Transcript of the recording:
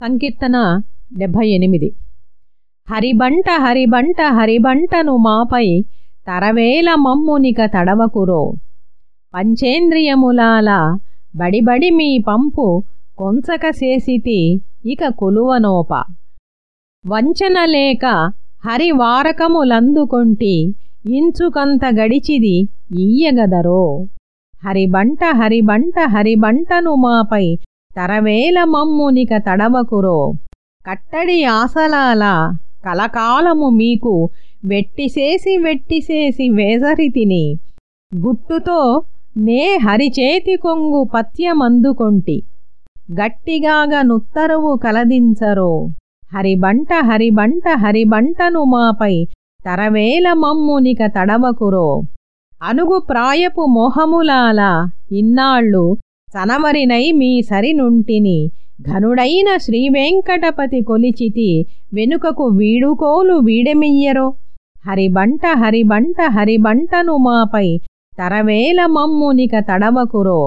సంకీర్తన డెబ్భై ఎనిమిది హరిబంట హరిబంట హరిబంటను మాపై తరవేల మమ్మునిక తడవకురో. పంచేంద్రియములాల బడిబడి మీ పంపు కొంచక చేసితి ఇక కొలువనోప. వంచన లేక హరివారకములందుకొంటి ఇంచుకంత గడిచిది ఇయ్యగదరో హరిబంట హరిబంట హరిబంటను మాపై తరవేల మమ్మునిక తడవకురో. కట్టడి ఆసలాల కలకాలము మీకు వెట్టిసేసి వెట్టిసేసి వేసరితిని గుట్టుతో నే హరిచేతి కొంగు పత్యమందుకొంటి గట్టిగాగ నుత్తరువు కలదించరో. హరిబంట హరిబంట హరిబంటను మాపై తరవేల మమ్మునిక తడవకురో. అనుగు ప్రాయపు మోహములాల ఇన్నాళ్ళు సనవరినై మీ సరినుంటిని. ఘనుడైన శ్రీవేంకటపతి కొలిచితి వెనుకకు వీడుకోలు వీడెమియ్యరో? హరిబంట హరిబంట హరిబంటను మాపై తరవేల మమ్మునిక తడవకురో?